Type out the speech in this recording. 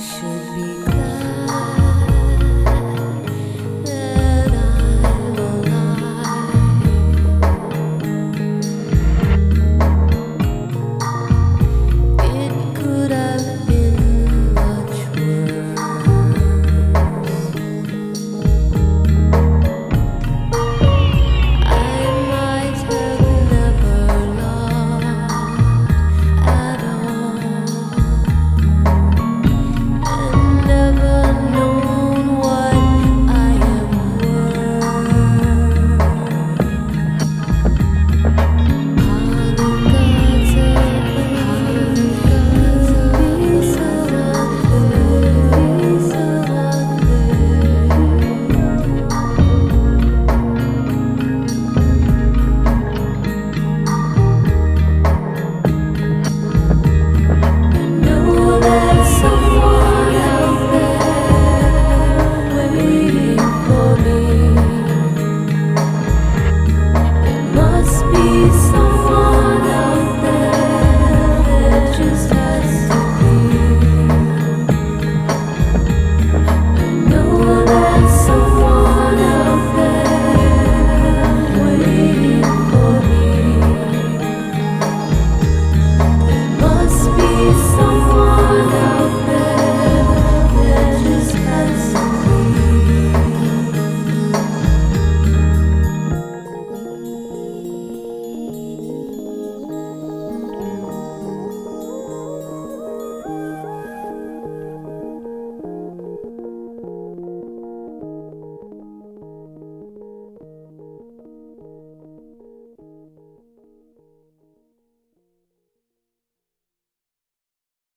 should be